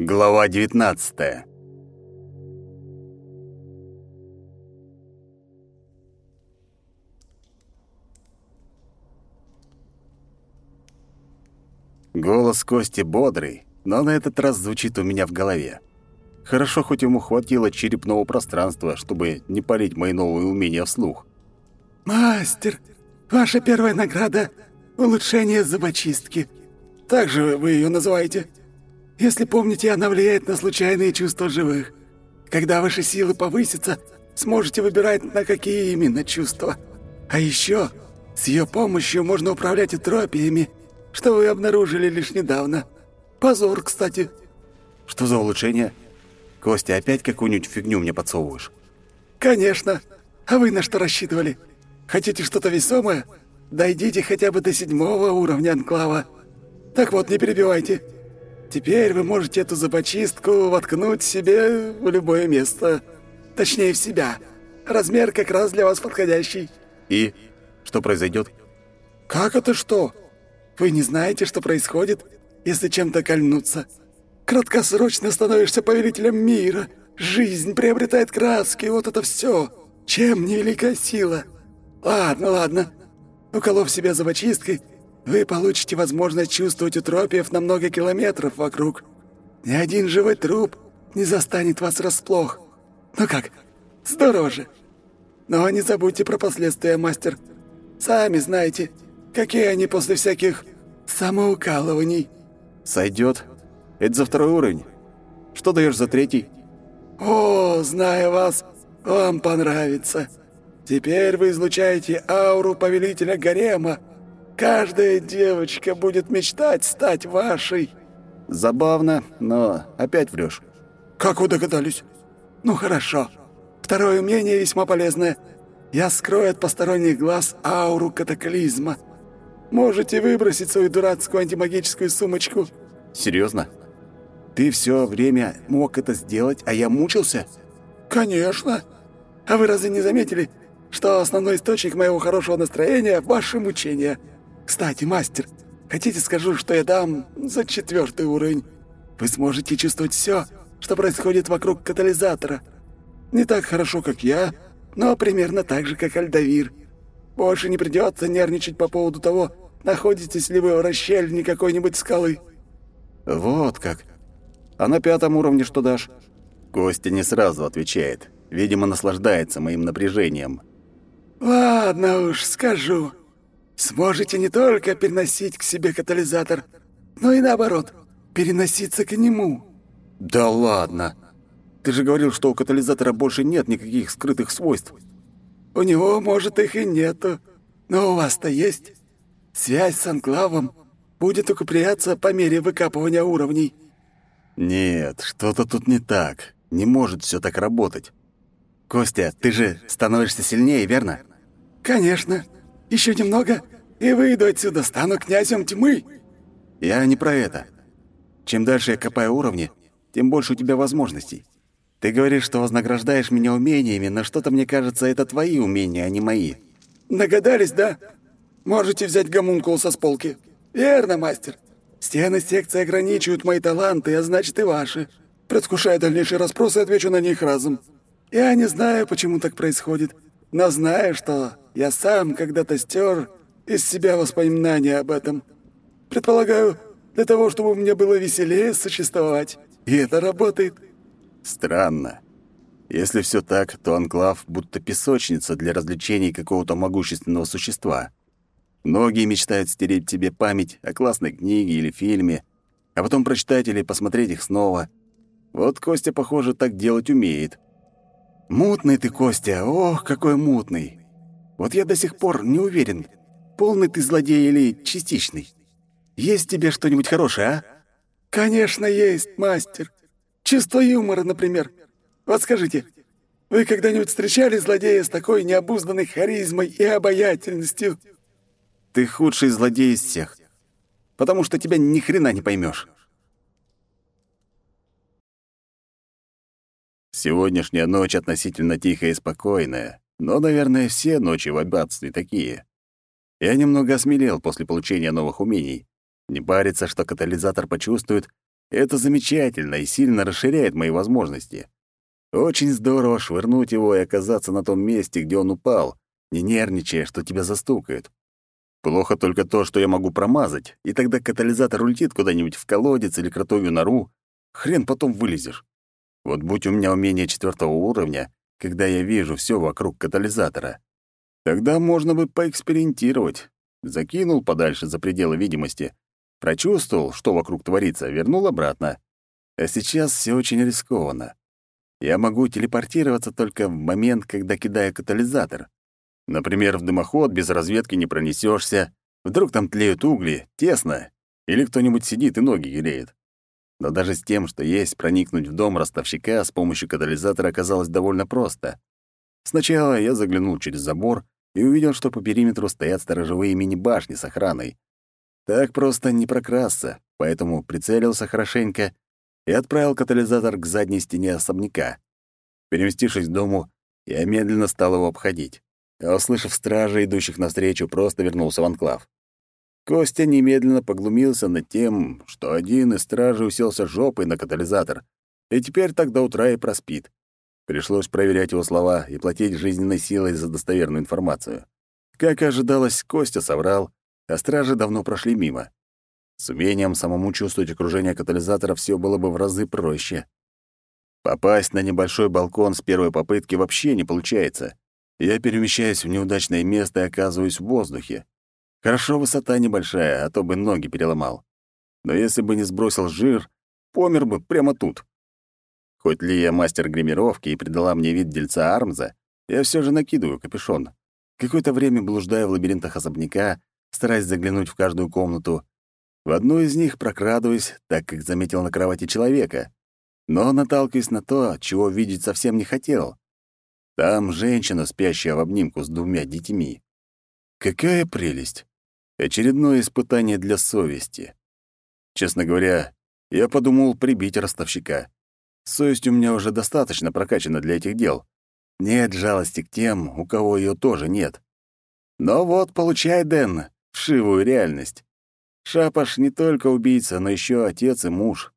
Глава 19 Голос Кости бодрый, но на этот раз звучит у меня в голове. Хорошо, хоть ему хватило черепного пространства, чтобы не палить мои новые умения вслух. «Мастер, ваша первая награда — улучшение зубочистки. Так же вы ее называете. Если помните, она влияет на случайные чувства живых. Когда ваши силы повысятся, сможете выбирать, на какие именно чувства. А еще с ее помощью можно управлять утропиями, что вы обнаружили лишь недавно. Позор, кстати». «Что за улучшение?» «Костя, опять какую-нибудь фигню мне подсовываешь?» «Конечно. А вы на что рассчитывали? Хотите что-то весомое? Дойдите хотя бы до седьмого уровня анклава. Так вот, не перебивайте. Теперь вы можете эту зубочистку воткнуть себе в любое место. Точнее, в себя. Размер как раз для вас подходящий». «И? Что произойдет?» «Как это что? Вы не знаете, что происходит, если чем-то кольнуться?» Краткосрочно становишься повелителем мира. Жизнь приобретает краски, вот это все. Чем не великая сила? Ладно, ладно. Уколов себя зубочисткой, вы получите возможность чувствовать утропиев на много километров вокруг. Ни один живой труп не застанет вас расплох. Ну как, здорово же. Но не забудьте про последствия, мастер. Сами знаете, какие они после всяких самоукалываний. Сойдет. Это за второй уровень. Что даешь за третий? О, зная вас, вам понравится. Теперь вы излучаете ауру повелителя гарема. Каждая девочка будет мечтать стать вашей. Забавно, но опять врешь. Как вы догадались? Ну хорошо. Второе умение весьма полезное. Я скрою от посторонних глаз ауру катаклизма. Можете выбросить свою дурацкую антимагическую сумочку. Серьезно? Ты все время мог это сделать, а я мучился? Конечно. А вы разве не заметили, что основной источник моего хорошего настроения — ваши мучения? Кстати, мастер, хотите скажу, что я дам за четвертый уровень? Вы сможете чувствовать все, что происходит вокруг катализатора. Не так хорошо, как я, но примерно так же, как Альдавир. Больше не придется нервничать по поводу того, находитесь ли вы в расщельне какой-нибудь скалы. Вот как. А на пятом уровне что дашь?» Костя не сразу отвечает. Видимо, наслаждается моим напряжением. «Ладно уж, скажу. Сможете не только переносить к себе катализатор, но и наоборот, переноситься к нему». «Да ладно! Ты же говорил, что у катализатора больше нет никаких скрытых свойств». «У него, может, их и нету, но у вас-то есть. Связь с анклавом будет укрепляться по мере выкапывания уровней». Нет, что-то тут не так. Не может все так работать. Костя, ты же становишься сильнее, верно? Конечно. Еще немного, и выйду отсюда, стану князем тьмы. Я не про это. Чем дальше я копаю уровни, тем больше у тебя возможностей. Ты говоришь, что вознаграждаешь меня умениями, но что-то мне кажется, это твои умения, а не мои. Догадались, да? Можете взять гомункул со полки. Верно, мастер. Стены секции ограничивают мои таланты, а значит и ваши. Предвкушая дальнейшие расспросы, отвечу на них разом. Я не знаю, почему так происходит, но знаю, что я сам когда-то стер из себя воспоминания об этом. Предполагаю, для того, чтобы мне было веселее существовать. И это работает. Странно. Если все так, то анклав будто песочница для развлечений какого-то могущественного существа. Многие мечтают стереть тебе память о классной книге или фильме, а потом прочитать или посмотреть их снова. Вот Костя, похоже, так делать умеет. Мутный ты, Костя, ох, какой мутный. Вот я до сих пор не уверен, полный ты злодей или частичный. Есть тебе что-нибудь хорошее, а? Конечно, есть, мастер. Чувство юмора, например. Вот скажите, вы когда-нибудь встречали злодея с такой необузданной харизмой и обаятельностью? Ты худший злодей из всех. Потому что тебя ни хрена не поймешь. Сегодняшняя ночь относительно тихая и спокойная, но, наверное, все ночи в аббатстве такие. Я немного осмелел после получения новых умений. Не париться, что катализатор почувствует, Это замечательно и сильно расширяет мои возможности. Очень здорово швырнуть его и оказаться на том месте, где он упал, не нервничая, что тебя застукают. Плохо только то, что я могу промазать, и тогда катализатор улетит куда-нибудь в колодец или кротовью нору. Хрен потом вылезешь. Вот будь у меня умение четвертого уровня, когда я вижу все вокруг катализатора, тогда можно бы поэкспериментировать. Закинул подальше за пределы видимости, прочувствовал, что вокруг творится, вернул обратно. А сейчас все очень рискованно. Я могу телепортироваться только в момент, когда кидаю катализатор. Например, в дымоход без разведки не пронесешься. Вдруг там тлеют угли, тесно, или кто-нибудь сидит и ноги греет. Но даже с тем, что есть проникнуть в дом ростовщика с помощью катализатора оказалось довольно просто. Сначала я заглянул через забор и увидел, что по периметру стоят сторожевые мини-башни с охраной. Так просто не прокрасться, поэтому прицелился хорошенько и отправил катализатор к задней стене особняка. Переместившись к дому, я медленно стал его обходить а, услышав стражей, идущих навстречу, просто вернулся в анклав. Костя немедленно поглумился над тем, что один из стражей уселся жопой на катализатор, и теперь так до утра и проспит. Пришлось проверять его слова и платить жизненной силой за достоверную информацию. Как и ожидалось, Костя соврал, а стражи давно прошли мимо. С умением самому чувствовать окружение катализатора все было бы в разы проще. Попасть на небольшой балкон с первой попытки вообще не получается. Я перемещаюсь в неудачное место и оказываюсь в воздухе. Хорошо, высота небольшая, а то бы ноги переломал. Но если бы не сбросил жир, помер бы прямо тут. Хоть ли я мастер гримировки и придала мне вид дельца Армза, я все же накидываю капюшон. Какое-то время блуждаю в лабиринтах особняка, стараясь заглянуть в каждую комнату. В одну из них прокрадываюсь, так как заметил на кровати человека, но наталкиваюсь на то, чего видеть совсем не хотел. Там женщина, спящая в обнимку с двумя детьми. Какая прелесть! Очередное испытание для совести. Честно говоря, я подумал прибить ростовщика. Совесть у меня уже достаточно прокачана для этих дел. Нет жалости к тем, у кого ее тоже нет. Но вот, получай, Дэн, вшивую реальность. Шапаш не только убийца, но еще отец и муж.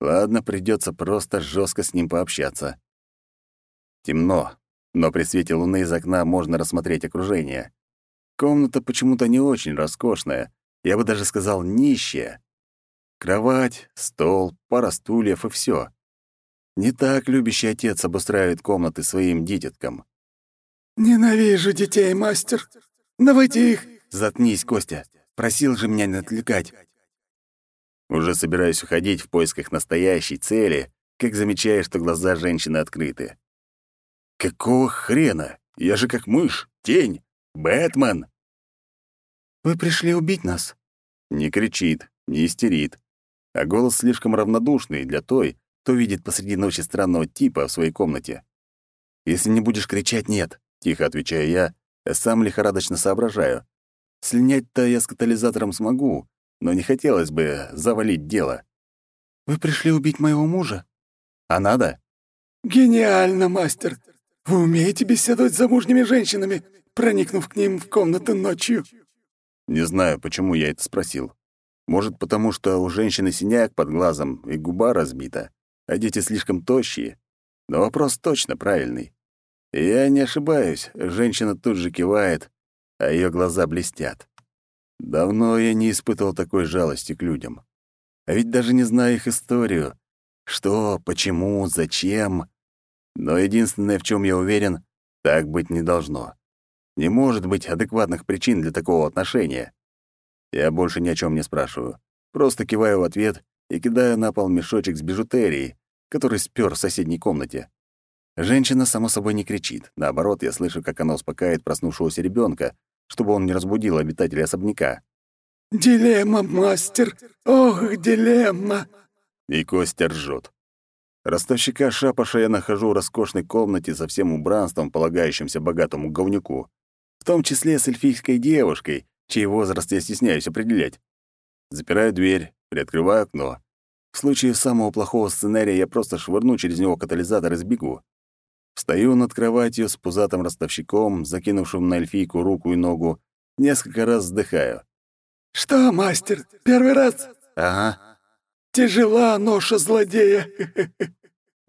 Ладно, придется просто жестко с ним пообщаться. Темно но при свете луны из окна можно рассмотреть окружение. Комната почему-то не очень роскошная, я бы даже сказал нищая. Кровать, стол, пара стульев и все. Не так любящий отец обустраивает комнаты своим дитяткам. «Ненавижу детей, мастер. Давайте их...» «Заткнись, Костя. Просил же меня не отвлекать». Уже собираюсь уходить в поисках настоящей цели, как замечаю, что глаза женщины открыты. Какого хрена? Я же как мышь, тень, Бэтмен. Вы пришли убить нас? Не кричит, не истерит, а голос слишком равнодушный для той, кто видит посреди ночи странного типа в своей комнате. Если не будешь кричать, нет, тихо отвечаю я, а сам лихорадочно соображаю. Слинять-то я с катализатором смогу, но не хотелось бы завалить дело. Вы пришли убить моего мужа? А надо? Гениально, мастер. Вы умеете беседовать с замужними женщинами, проникнув к ним в комнату ночью?» Не знаю, почему я это спросил. Может, потому что у женщины синяк под глазом и губа разбита, а дети слишком тощие. Но вопрос точно правильный. Я не ошибаюсь, женщина тут же кивает, а ее глаза блестят. Давно я не испытывал такой жалости к людям. А ведь даже не знаю их историю. Что, почему, зачем. Но единственное, в чем я уверен, так быть не должно. Не может быть адекватных причин для такого отношения. Я больше ни о чем не спрашиваю. Просто киваю в ответ и кидаю на пол мешочек с бижутерией, который спер в соседней комнате. Женщина, само собой, не кричит. Наоборот, я слышу, как она успокаивает проснувшегося ребенка, чтобы он не разбудил обитателей особняка. «Дилемма, мастер! Ох, дилемма!» И Костя ржет. Ростовщика Шапаша я нахожу в роскошной комнате со всем убранством, полагающимся богатому говнюку, в том числе с эльфийской девушкой, чей возраст я стесняюсь определять. Запираю дверь, приоткрываю окно. В случае самого плохого сценария я просто швырну через него катализатор и сбегу. Встаю над кроватью с пузатым ростовщиком, закинувшим на эльфийку руку и ногу, несколько раз вздыхаю. «Что, мастер, первый раз?» «Ага. Тяжела ноша злодея.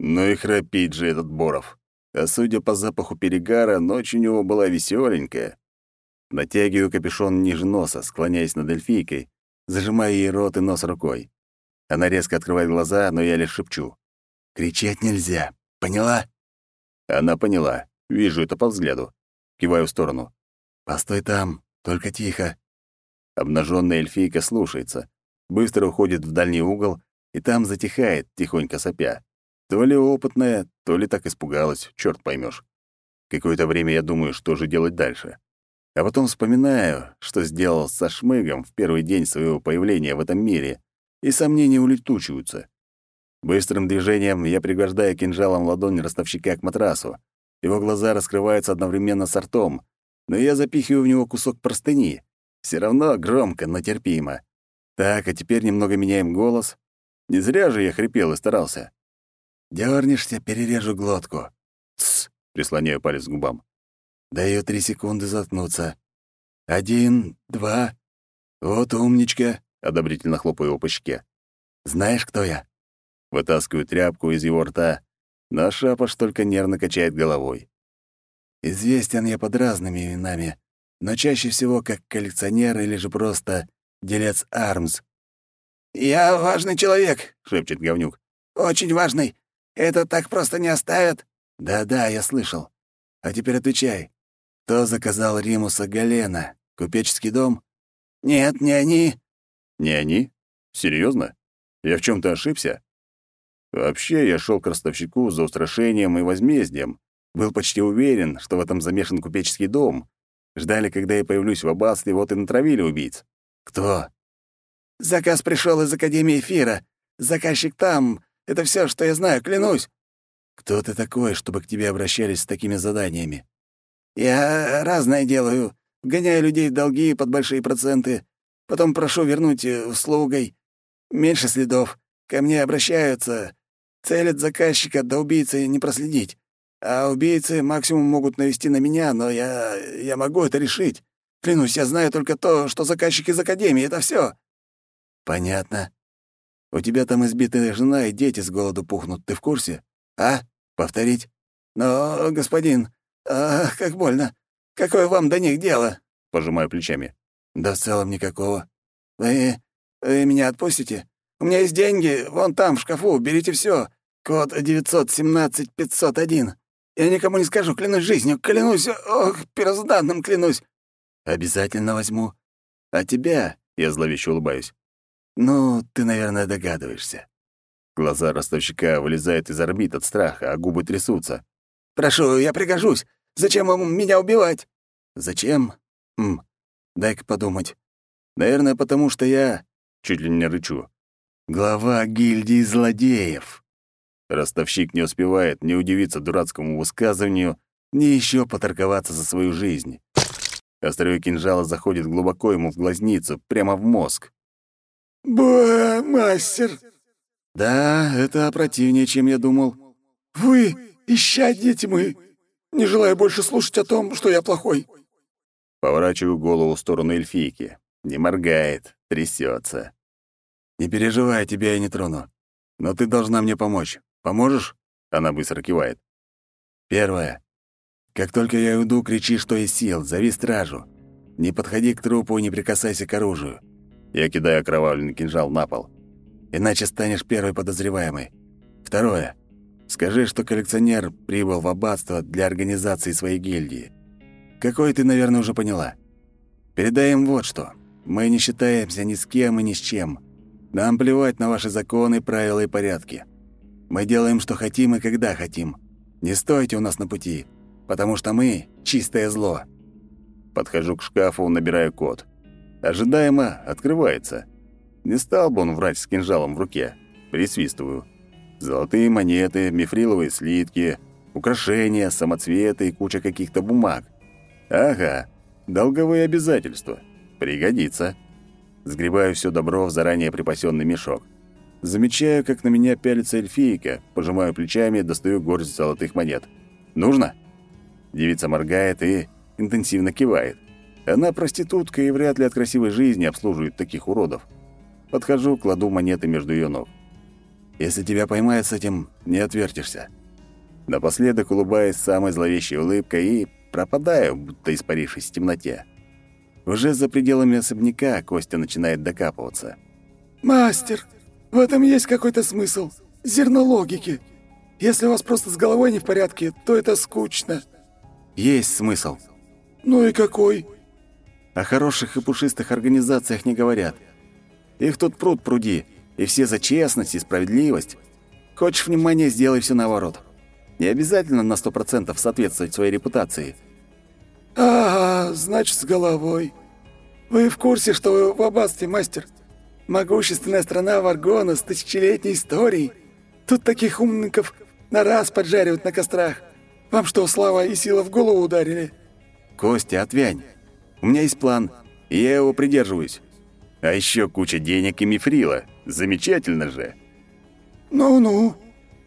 Ну и храпит же этот Боров. А судя по запаху перегара, ночь у него была веселенькая. Натягиваю капюшон ниже носа, склоняясь над эльфийкой, зажимая ей рот и нос рукой. Она резко открывает глаза, но я лишь шепчу. «Кричать нельзя. Поняла?» Она поняла. Вижу это по взгляду. Киваю в сторону. «Постой там, только тихо». Обнаженная эльфийка слушается, быстро уходит в дальний угол и там затихает, тихонько сопя. То ли опытная, то ли так испугалась, черт поймешь. Какое-то время я думаю, что же делать дальше. А потом вспоминаю, что сделал со Шмыгом в первый день своего появления в этом мире, и сомнения улетучиваются. Быстрым движением я пригвождаю кинжалом ладонь ростовщика к матрасу. Его глаза раскрываются одновременно с ртом, но я запихиваю в него кусок простыни. Все равно громко, но терпимо. Так, а теперь немного меняем голос. Не зря же я хрипел и старался. Дёрнешься, перережу глотку. Тсс, прислоняю палец к губам. Даю три секунды заткнуться. Один, два. Вот умничка, одобрительно хлопаю его по щеке. Знаешь, кто я? Вытаскиваю тряпку из его рта, но Шапош только нервно качает головой. Известен я под разными именами, но чаще всего как коллекционер или же просто делец Армс. «Я важный человек», — шепчет говнюк. «Очень важный. Это так просто не оставят». «Да-да, я слышал. А теперь отвечай. Кто заказал Римуса Галена? Купеческий дом?» «Нет, не они». «Не они? Серьезно? Я в чем то ошибся?» Вообще, я шел к ростовщику за устрашением и возмездием. Был почти уверен, что в этом замешан купеческий дом. Ждали, когда я появлюсь в аббатстве, вот и натравили убийц. Кто? Заказ пришел из Академии Эфира. Заказчик там. Это все, что я знаю, клянусь. Кто ты такой, чтобы к тебе обращались с такими заданиями? Я разное делаю. Гоняю людей в долги под большие проценты. Потом прошу вернуть э, услугой. Меньше следов. Ко мне обращаются. Целят заказчика, до убийцы не проследить. А убийцы максимум могут навести на меня, но я... я могу это решить. Клянусь, я знаю только то, что заказчик из Академии — это все. «Понятно. У тебя там избитая жена и дети с голоду пухнут. Ты в курсе? А? Повторить?» «Но, господин, ах, как больно. Какое вам до них дело?» Пожимаю плечами. «Да в целом никакого. Вы... вы меня отпустите? У меня есть деньги, вон там, в шкафу, берите все. Код 917-501. Я никому не скажу, клянусь жизнью, клянусь, ох, первозданным клянусь. Обязательно возьму. А тебя, я зловеще улыбаюсь. Ну, ты, наверное, догадываешься. Глаза ростовщика вылезают из орбит от страха, а губы трясутся. «Прошу, я пригожусь. Зачем вам меня убивать?» «Зачем? Хм, дай-ка подумать. Наверное, потому что я...» Чуть ли не рычу. «Глава гильдии злодеев». Ростовщик не успевает ни удивиться дурацкому высказыванию, ни еще поторговаться за свою жизнь. Острое кинжала заходит глубоко ему в глазницу, прямо в мозг. «Ба, мастер!» «Да, это противнее, чем я думал». «Вы исчадье тьмы! Не желаю больше слушать о том, что я плохой!» Поворачиваю голову в сторону эльфийки. Не моргает, трясется. «Не переживай, тебя я не трону. Но ты должна мне помочь. Поможешь?» Она быстро кивает. «Первое. Как только я уйду, кричи, что есть сил, зови стражу. Не подходи к трупу и не прикасайся к оружию». Я кидаю окровавленный кинжал на пол. «Иначе станешь первой подозреваемой. Второе. Скажи, что коллекционер прибыл в аббатство для организации своей гильдии. Какой ты, наверное, уже поняла. Передай им вот что. Мы не считаемся ни с кем и ни с чем. Нам плевать на ваши законы, правила и порядки. Мы делаем, что хотим и когда хотим. Не стойте у нас на пути, потому что мы — чистое зло». Подхожу к шкафу, набираю код. Ожидаемо открывается. Не стал бы он врать с кинжалом в руке. Присвистываю. Золотые монеты, мифриловые слитки, украшения, самоцветы и куча каких-то бумаг. Ага, долговые обязательства. Пригодится. Сгребаю все добро в заранее припасенный мешок. Замечаю, как на меня пялится эльфийка, пожимаю плечами, достаю горсть золотых монет. «Нужно?» Девица моргает и интенсивно кивает. Она проститутка и вряд ли от красивой жизни обслуживает таких уродов. Подхожу, кладу монеты между ее ног. Если тебя поймают с этим, не отвертишься. Напоследок улыбаюсь самой зловещей улыбкой и пропадаю, будто испарившись в темноте. Уже за пределами особняка Костя начинает докапываться. «Мастер, в этом есть какой-то смысл. Зерно логики. Если у вас просто с головой не в порядке, то это скучно». «Есть смысл». «Ну и какой?» О хороших и пушистых организациях не говорят. Их тут пруд пруди, и все за честность и справедливость. Хочешь внимания, сделай все наоборот. Не обязательно на сто процентов соответствовать своей репутации. «Ага, значит, с головой. Вы в курсе, что вы в аббатстве, мастер? Могущественная страна Варгона с тысячелетней историей. Тут таких умников на раз поджаривают на кострах. Вам что, слава и сила в голову ударили?» «Костя, отвянь. У меня есть план, и я его придерживаюсь. А еще куча денег и мифрила. Замечательно же!» «Ну-ну,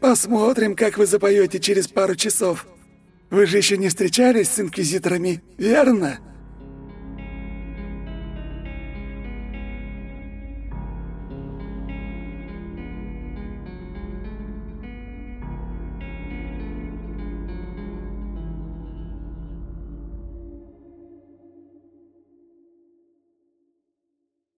посмотрим, как вы запоете через пару часов. Вы же еще не встречались с инквизиторами, верно?»